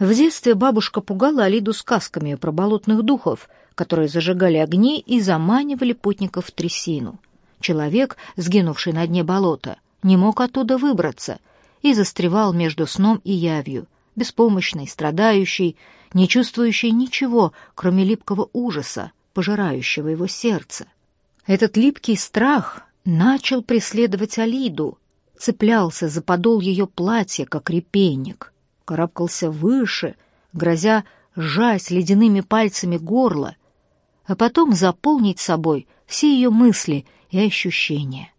В детстве бабушка пугала Алиду сказками про болотных духов, которые зажигали огни и заманивали путников в трясину. Человек, сгинувший на дне болота, не мог оттуда выбраться и застревал между сном и явью, беспомощный, страдающий, не чувствующий ничего, кроме липкого ужаса, пожирающего его сердце. Этот липкий страх начал преследовать Алиду, цеплялся за подол ее платья, как репейник карабкался выше, грозя сжать ледяными пальцами горло, а потом заполнить собой все ее мысли и ощущения.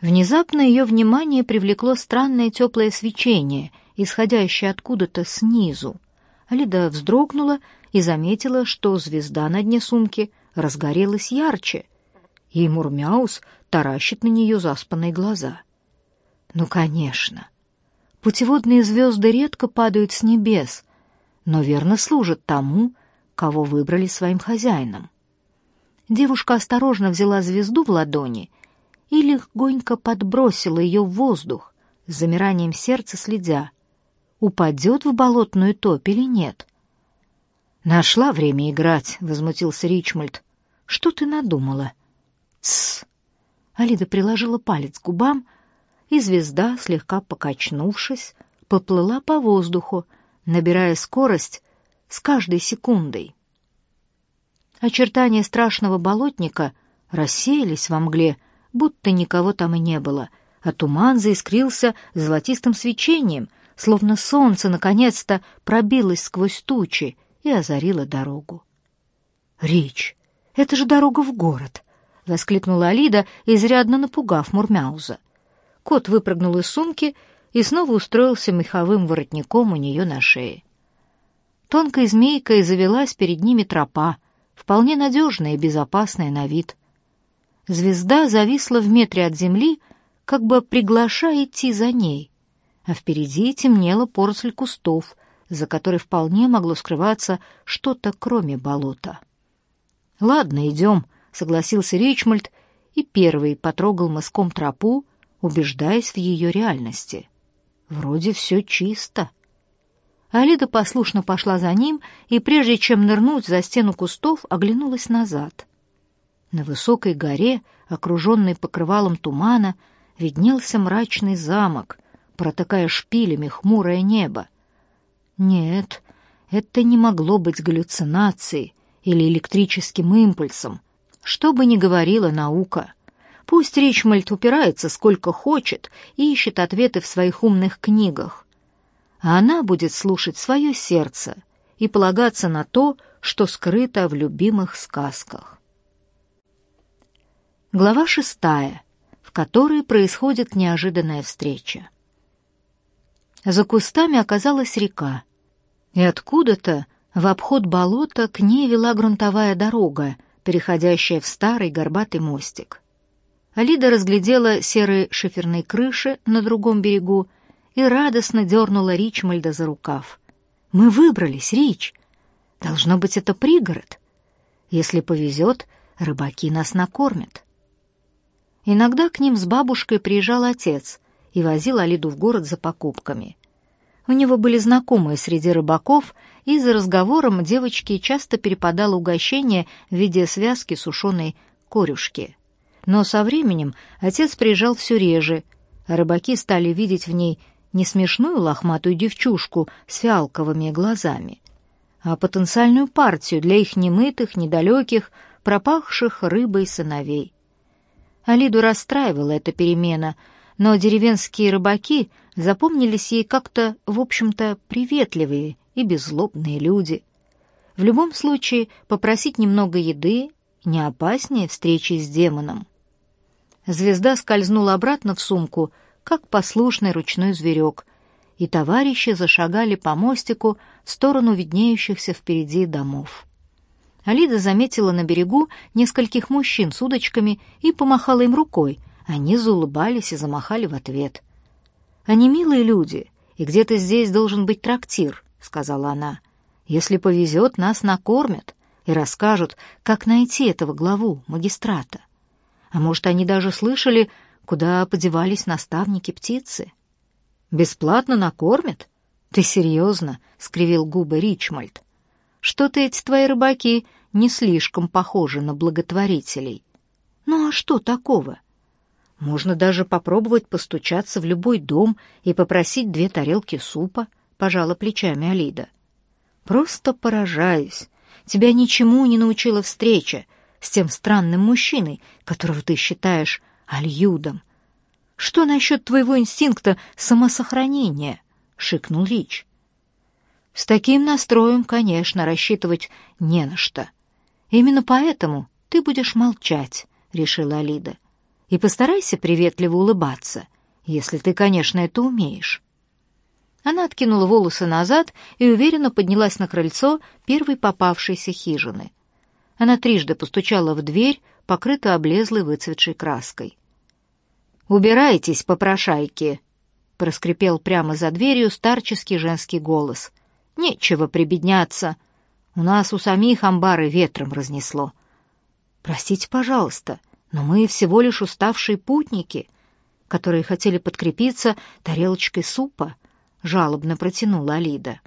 Внезапно ее внимание привлекло странное теплое свечение, исходящее откуда-то снизу. Алида вздрогнула и заметила, что звезда на дне сумки разгорелась ярче, и Мурмяус таращит на нее заспанные глаза. Ну, конечно, Путеводные звезды редко падают с небес, но верно служат тому, кого выбрали своим хозяином. Девушка осторожно взяла звезду в ладони и легонько подбросила ее в воздух, с замиранием сердца следя, упадет в болотную топь или нет. «Нашла время играть», — возмутился Ричмольд. «Что ты надумала?» «Тссс!» Алида приложила палец к губам, и звезда, слегка покачнувшись, поплыла по воздуху, набирая скорость с каждой секундой. Очертания страшного болотника рассеялись во мгле, будто никого там и не было, а туман заискрился золотистым свечением, словно солнце наконец-то пробилось сквозь тучи и озарило дорогу. «Рич, это же дорога в город!» — воскликнула Алида, изрядно напугав Мурмяуза. Кот выпрыгнул из сумки и снова устроился меховым воротником у нее на шее. Тонкой змейкой завелась перед ними тропа, вполне надежная и безопасная на вид. Звезда зависла в метре от земли, как бы приглашая идти за ней, а впереди темнела поросль кустов, за которой вполне могло скрываться что-то кроме болота. «Ладно, идем», — согласился Ричмольд и первый потрогал мыском тропу, убеждаясь в ее реальности. Вроде все чисто. Алида послушно пошла за ним и, прежде чем нырнуть за стену кустов, оглянулась назад. На высокой горе, окруженной покрывалом тумана, виднелся мрачный замок, протыкая шпилями хмурое небо. Нет, это не могло быть галлюцинацией или электрическим импульсом, что бы ни говорила наука. Пусть Ричмольд упирается сколько хочет и ищет ответы в своих умных книгах, а она будет слушать свое сердце и полагаться на то, что скрыто в любимых сказках. Глава шестая, в которой происходит неожиданная встреча. За кустами оказалась река, и откуда-то в обход болота к ней вела грунтовая дорога, переходящая в старый горбатый мостик. Алида разглядела серые шиферные крыши на другом берегу и радостно дернула Ричмальда за рукав. «Мы выбрались, Рич! Должно быть, это пригород. Если повезет, рыбаки нас накормят». Иногда к ним с бабушкой приезжал отец и возил Алиду в город за покупками. У него были знакомые среди рыбаков, и за разговором девочке часто перепадало угощение в виде связки сушеной корюшки. Но со временем отец приезжал все реже, рыбаки стали видеть в ней не смешную лохматую девчушку с фиалковыми глазами, а потенциальную партию для их немытых, недалеких, пропахших рыбой сыновей. Алиду расстраивала эта перемена, но деревенские рыбаки запомнились ей как-то, в общем-то, приветливые и беззлобные люди. В любом случае, попросить немного еды не опаснее встречи с демоном. Звезда скользнула обратно в сумку, как послушный ручной зверек, и товарищи зашагали по мостику в сторону виднеющихся впереди домов. Алида заметила на берегу нескольких мужчин с удочками и помахала им рукой. Они заулыбались и замахали в ответ. «Они милые люди, и где-то здесь должен быть трактир», — сказала она. «Если повезет, нас накормят и расскажут, как найти этого главу магистрата». А может, они даже слышали, куда подевались наставники птицы? Бесплатно накормят? «Ты серьезно?» — скривил губы Ричмольд. «Что-то эти твои рыбаки не слишком похожи на благотворителей». «Ну а что такого?» «Можно даже попробовать постучаться в любой дом и попросить две тарелки супа», — пожала плечами Алида. «Просто поражаюсь. Тебя ничему не научила встреча с тем странным мужчиной, которого ты считаешь Альюдом. Что насчет твоего инстинкта самосохранения?» — шикнул Рич. «С таким настроем, конечно, рассчитывать не на что. Именно поэтому ты будешь молчать», — решила Алида. «И постарайся приветливо улыбаться, если ты, конечно, это умеешь». Она откинула волосы назад и уверенно поднялась на крыльцо первой попавшейся хижины. Она трижды постучала в дверь, покрытую облезлой выцветшей краской. «Убирайтесь, попрошайки!» — проскрипел прямо за дверью старческий женский голос. «Нечего прибедняться. У нас у самих амбары ветром разнесло. Простите, пожалуйста, но мы всего лишь уставшие путники, которые хотели подкрепиться тарелочкой супа», — жалобно протянула Алида.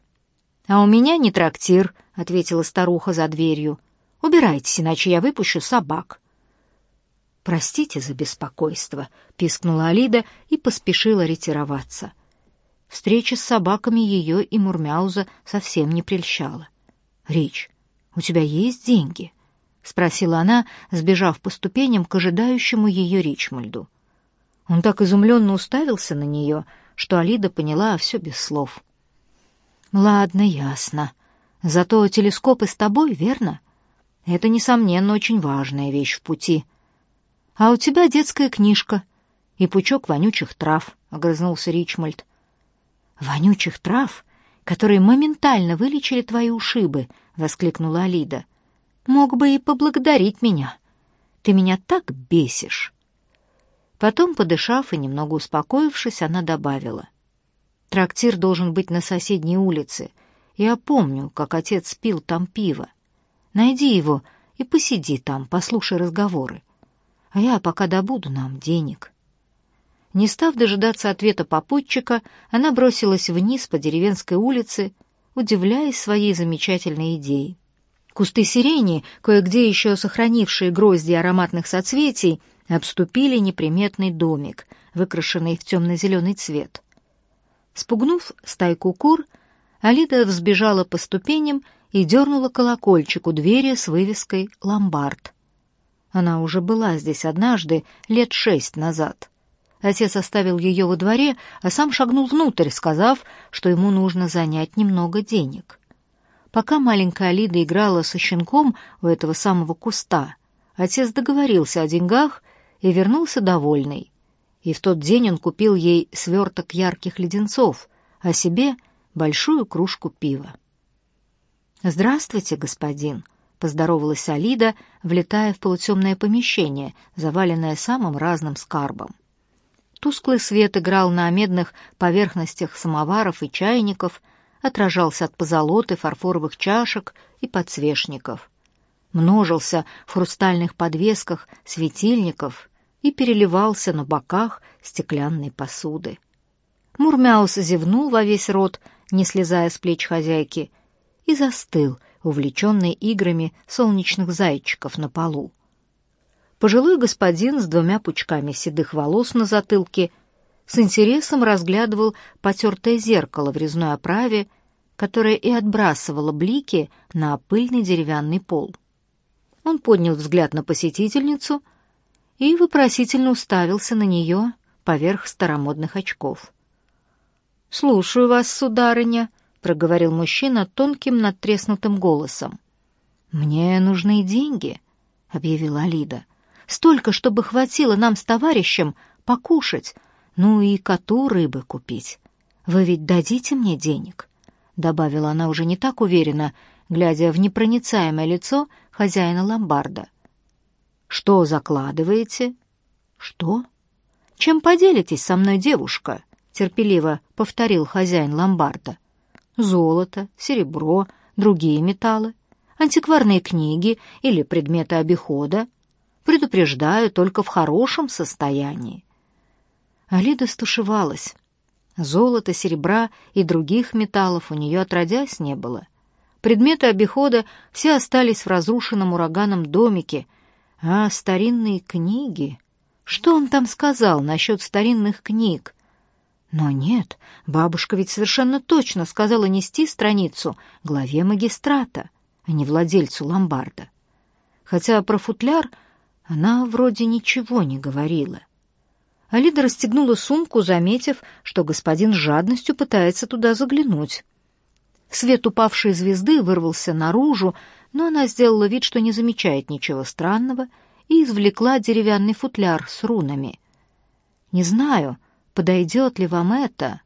«А у меня не трактир», — ответила старуха за дверью. «Убирайтесь, иначе я выпущу собак». «Простите за беспокойство», — пискнула Алида и поспешила ретироваться. Встреча с собаками ее и Мурмяуза совсем не прельщала. «Рич, у тебя есть деньги?» — спросила она, сбежав по ступеням к ожидающему ее Ричмульду. Он так изумленно уставился на нее, что Алида поняла все без слов. «Ладно, ясно. Зато телескопы с тобой, верно? Это, несомненно, очень важная вещь в пути». «А у тебя детская книжка и пучок вонючих трав», — огрызнулся Ричмольд. «Вонючих трав, которые моментально вылечили твои ушибы», — воскликнула Алида. «Мог бы и поблагодарить меня. Ты меня так бесишь». Потом, подышав и немного успокоившись, она добавила. «Трактир должен быть на соседней улице. Я помню, как отец пил там пиво. Найди его и посиди там, послушай разговоры а я пока добуду нам денег». Не став дожидаться ответа попутчика, она бросилась вниз по деревенской улице, удивляясь своей замечательной идее. Кусты сирени, кое-где еще сохранившие грозди ароматных соцветий, обступили неприметный домик, выкрашенный в темно-зеленый цвет. Спугнув стайку кур, Алида взбежала по ступеням и дернула колокольчик у двери с вывеской «Ломбард». Она уже была здесь однажды, лет шесть назад. Отец оставил ее во дворе, а сам шагнул внутрь, сказав, что ему нужно занять немного денег. Пока маленькая Алида играла со щенком у этого самого куста, отец договорился о деньгах и вернулся довольный. И в тот день он купил ей сверток ярких леденцов, а себе большую кружку пива. «Здравствуйте, господин», поздоровалась Алида, влетая в полутемное помещение, заваленное самым разным скарбом. Тусклый свет играл на медных поверхностях самоваров и чайников, отражался от позолоты фарфоровых чашек и подсвечников. Множился в хрустальных подвесках светильников и переливался на боках стеклянной посуды. Мурмяус зевнул во весь рот, не слезая с плеч хозяйки, и застыл, увлеченный играми солнечных зайчиков на полу. Пожилой господин с двумя пучками седых волос на затылке с интересом разглядывал потертое зеркало в резной оправе, которое и отбрасывало блики на пыльный деревянный пол. Он поднял взгляд на посетительницу и вопросительно уставился на нее поверх старомодных очков. «Слушаю вас, сударыня», — проговорил мужчина тонким надтреснутым голосом. «Мне нужны деньги», — объявила Алида. «Столько, чтобы хватило нам с товарищем покушать, ну и коту рыбы купить. Вы ведь дадите мне денег?» — добавила она уже не так уверенно, глядя в непроницаемое лицо хозяина ломбарда. «Что закладываете?» «Что?» «Чем поделитесь со мной, девушка?» — терпеливо повторил хозяин ломбарда золото, серебро, другие металлы, антикварные книги или предметы обихода. Предупреждаю, только в хорошем состоянии. Алида стушевалась. Золота, серебра и других металлов у нее отродясь не было. Предметы обихода все остались в разрушенном ураганом домике, а старинные книги... Что он там сказал насчет старинных книг? Но нет, бабушка ведь совершенно точно сказала нести страницу главе магистрата, а не владельцу ломбарда. Хотя про футляр она вроде ничего не говорила. Алида расстегнула сумку, заметив, что господин с жадностью пытается туда заглянуть. Свет упавшей звезды вырвался наружу, но она сделала вид, что не замечает ничего странного, и извлекла деревянный футляр с рунами. «Не знаю, подойдет ли вам это?»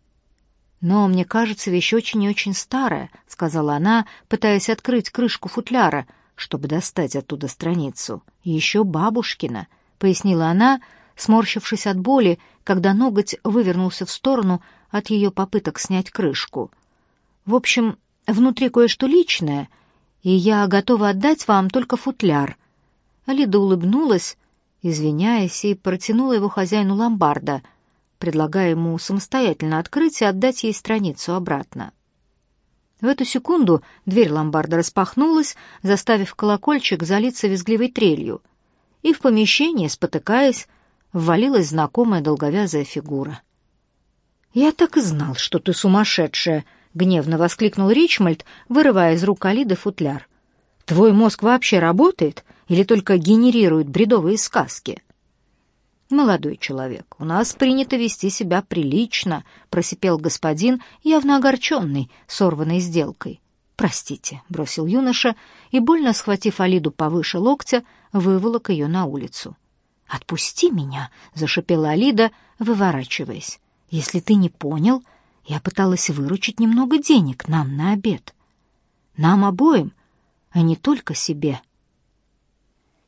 «Но мне кажется, вещь очень и очень старая», — сказала она, пытаясь открыть крышку футляра, чтобы достать оттуда страницу. «И еще бабушкина», — пояснила она, сморщившись от боли, когда ноготь вывернулся в сторону от ее попыток снять крышку — в общем, внутри кое-что личное, и я готова отдать вам только футляр». Алида улыбнулась, извиняясь, и протянула его хозяину ломбарда, предлагая ему самостоятельно открыть и отдать ей страницу обратно. В эту секунду дверь ломбарда распахнулась, заставив колокольчик залиться визгливой трелью, и в помещение, спотыкаясь, ввалилась знакомая долговязая фигура. «Я так и знал, что ты сумасшедшая!» — гневно воскликнул Ричмольд, вырывая из рук Алиды футляр. «Твой мозг вообще работает или только генерирует бредовые сказки?» «Молодой человек, у нас принято вести себя прилично», — просипел господин, явно огорченный, сорванной сделкой. «Простите», — бросил юноша и, больно схватив Алиду повыше локтя, выволок ее на улицу. «Отпусти меня», — зашипела Алида, выворачиваясь. «Если ты не понял, я пыталась выручить немного денег нам на обед. Нам обоим, а не только себе.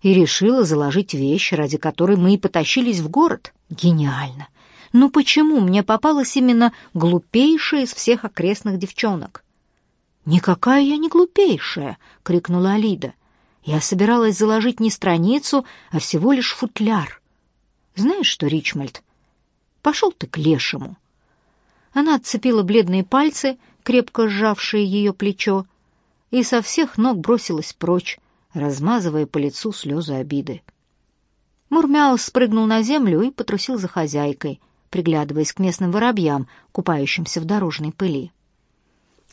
И решила заложить вещь, ради которой мы и потащились в город. Гениально! Ну почему мне попалась именно глупейшая из всех окрестных девчонок? «Никакая я не глупейшая!» — крикнула Алида. «Я собиралась заложить не страницу, а всего лишь футляр. Знаешь что, Ричмольд, пошел ты к лешему!» Она отцепила бледные пальцы, крепко сжавшие ее плечо, и со всех ног бросилась прочь, размазывая по лицу слезы обиды. Мурмяус спрыгнул на землю и потрусил за хозяйкой, приглядываясь к местным воробьям, купающимся в дорожной пыли.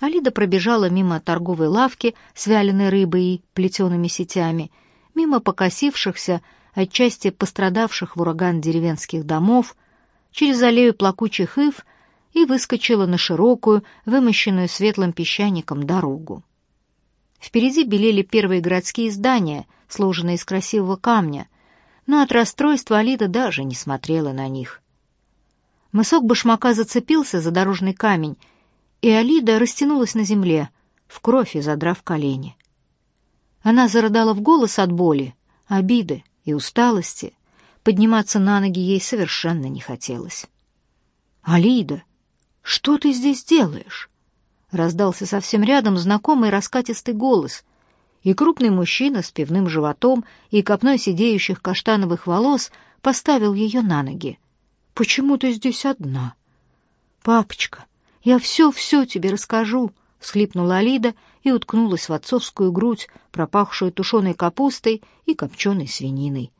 Алида пробежала мимо торговой лавки с вяленой рыбой и плетеными сетями, мимо покосившихся, отчасти пострадавших в ураган деревенских домов, через аллею плакучих ив и выскочила на широкую, вымощенную светлым песчаником дорогу. Впереди белели первые городские здания, сложенные из красивого камня, но от расстройства Алида даже не смотрела на них. Мысок башмака зацепился за дорожный камень, и Алида растянулась на земле, в кровь и задрав колени. Она зарыдала в голос от боли, обиды и усталости. Подниматься на ноги ей совершенно не хотелось. «Алида!» «Что ты здесь делаешь?» Раздался совсем рядом знакомый раскатистый голос, и крупный мужчина с пивным животом и копной сидеющих каштановых волос поставил ее на ноги. «Почему ты здесь одна?» «Папочка, я все-все тебе расскажу», — всхлипнула Алида и уткнулась в отцовскую грудь, пропахшую тушеной капустой и копченой свининой.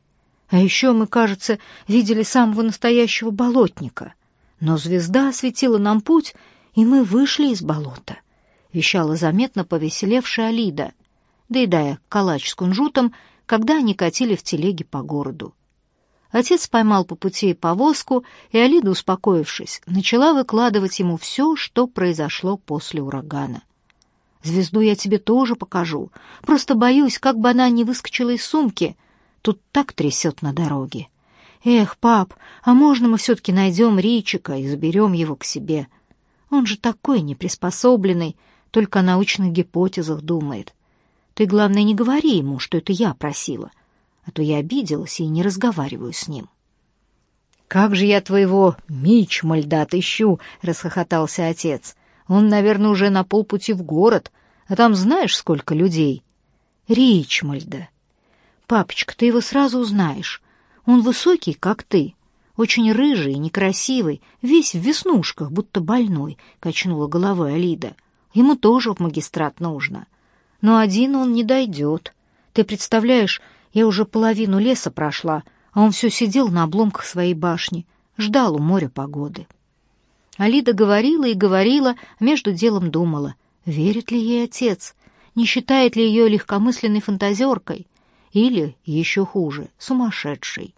«А еще мы, кажется, видели самого настоящего болотника». Но звезда осветила нам путь, и мы вышли из болота, — вещала заметно повеселевшая Алида, доедая калач с кунжутом, когда они катили в телеге по городу. Отец поймал по пути повозку, и Алида, успокоившись, начала выкладывать ему все, что произошло после урагана. «Звезду я тебе тоже покажу. Просто боюсь, как бы она не выскочила из сумки. Тут так трясет на дороге». «Эх, пап, а можно мы все-таки найдем Ричика и заберем его к себе? Он же такой неприспособленный, только о научных гипотезах думает. Ты, главное, не говори ему, что это я просила, а то я обиделась и не разговариваю с ним». «Как же я твоего Мичмальда отыщу!» — расхохотался отец. «Он, наверное, уже на полпути в город, а там знаешь, сколько людей?» «Ричмальда!» «Папочка, ты его сразу узнаешь. Он высокий, как ты. Очень рыжий, некрасивый, весь в веснушках, будто больной, качнула головой Алида. Ему тоже в магистрат нужно. Но один он не дойдет. Ты представляешь, я уже половину леса прошла, а он все сидел на обломках своей башни, ждал у моря погоды. Алида говорила и говорила, а между делом думала, верит ли ей отец, не считает ли ее легкомысленной фантазеркой или, еще хуже, сумасшедшей.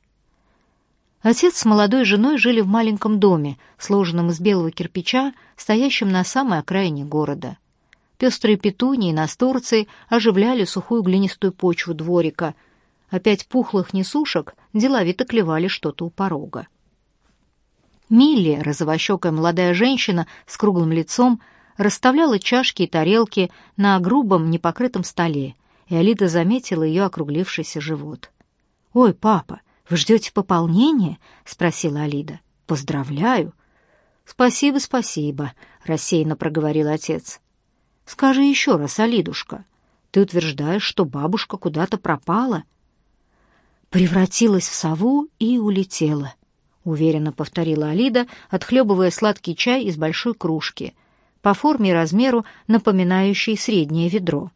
Отец с молодой женой жили в маленьком доме, сложенном из белого кирпича, стоящем на самой окраине города. Пестрые петунии и настурции оживляли сухую глинистую почву дворика, а пять пухлых несушек деловито клевали что-то у порога. Милли, розовощекая молодая женщина с круглым лицом, расставляла чашки и тарелки на грубом непокрытом столе, и Алида заметила ее округлившийся живот. «Ой, папа, вы ждете пополнения?» — спросила Алида. «Поздравляю». «Спасибо, спасибо», — рассеянно проговорил отец. «Скажи еще раз, Алидушка, ты утверждаешь, что бабушка куда-то пропала?» «Превратилась в сову и улетела», — уверенно повторила Алида, отхлебывая сладкий чай из большой кружки, по форме и размеру напоминающей среднее ведро.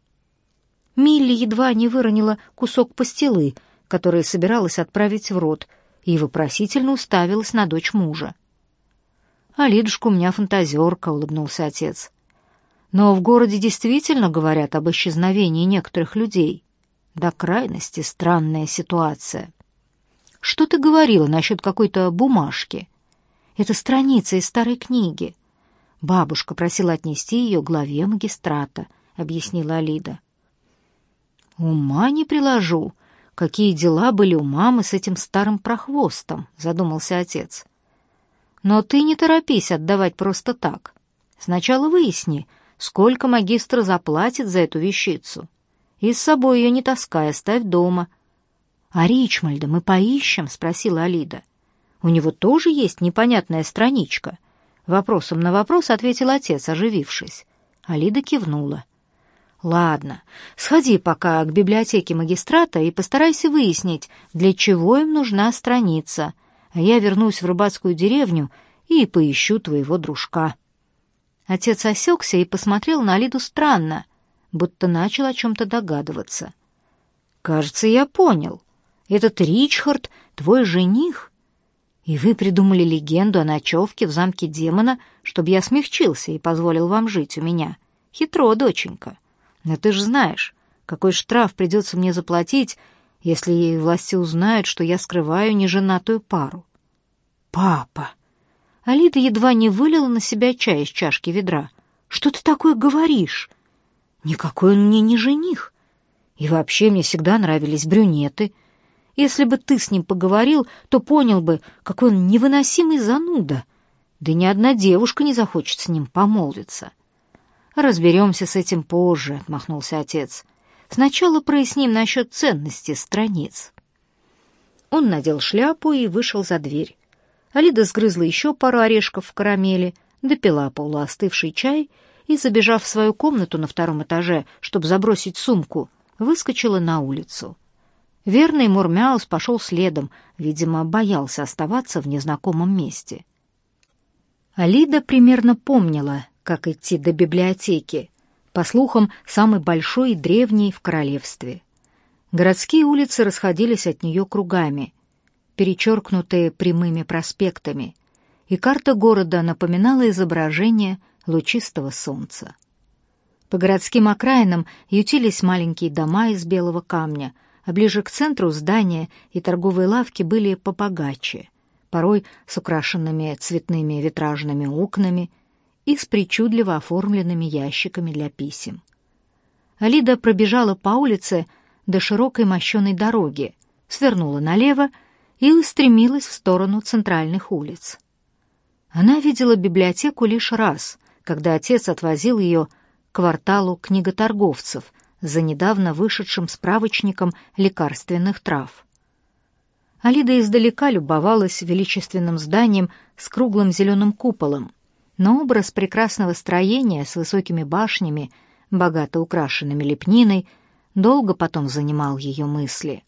Милли едва не выронила кусок пастилы — которую собиралась отправить в рот, и вопросительно уставилась на дочь мужа. «А Лидушка у меня фантазерка», — улыбнулся отец. «Но в городе действительно говорят об исчезновении некоторых людей. До крайности странная ситуация». «Что ты говорила насчет какой-то бумажки?» «Это страница из старой книги». Бабушка просила отнести ее главе магистрата, — объяснила Алида. «Ума не приложу», какие дела были у мамы с этим старым прохвостом, задумался отец. Но ты не торопись отдавать просто так. Сначала выясни, сколько магистр заплатит за эту вещицу. И с собой ее не таскай, оставь дома. А Ричмальда мы поищем, спросила Алида. У него тоже есть непонятная страничка. Вопросом на вопрос ответил отец, оживившись. Алида кивнула. Ладно, сходи пока к библиотеке магистрата и постарайся выяснить, для чего им нужна страница, а я вернусь в рыбацкую деревню и поищу твоего дружка». Отец осекся и посмотрел на Лиду странно, будто начал о чем-то догадываться. «Кажется, я понял. Этот Ричхард — твой жених? И вы придумали легенду о ночевке в замке демона, чтобы я смягчился и позволил вам жить у меня. Хитро, доченька». Но ты же знаешь, какой штраф придется мне заплатить, если власти узнают, что я скрываю неженатую пару. Папа! Алида едва не вылила на себя чай из чашки ведра. Что ты такое говоришь? Никакой он мне не жених. И вообще мне всегда нравились брюнеты. Если бы ты с ним поговорил, то понял бы, какой он невыносимый зануда. Да ни одна девушка не захочет с ним помолвиться. «Разберемся с этим позже», — отмахнулся отец. «Сначала проясним насчет ценности страниц». Он надел шляпу и вышел за дверь. Алида сгрызла еще пару орешков в карамели, допила полуостывший чай и, забежав в свою комнату на втором этаже, чтобы забросить сумку, выскочила на улицу. Верный Мурмяус пошел следом, видимо, боялся оставаться в незнакомом месте. Алида примерно помнила, как идти до библиотеки, по слухам, самой большой и древней в королевстве. Городские улицы расходились от нее кругами, перечеркнутые прямыми проспектами, и карта города напоминала изображение лучистого солнца. По городским окраинам ютились маленькие дома из белого камня, а ближе к центру здания и торговые лавки были попогаче, порой с украшенными цветными витражными окнами и с причудливо оформленными ящиками для писем. Алида пробежала по улице до широкой мощеной дороги, свернула налево и устремилась в сторону центральных улиц. Она видела библиотеку лишь раз, когда отец отвозил ее к кварталу книготорговцев за недавно вышедшим справочником лекарственных трав. Алида издалека любовалась величественным зданием с круглым зеленым куполом, но образ прекрасного строения с высокими башнями, богато украшенными лепниной, долго потом занимал ее мысли.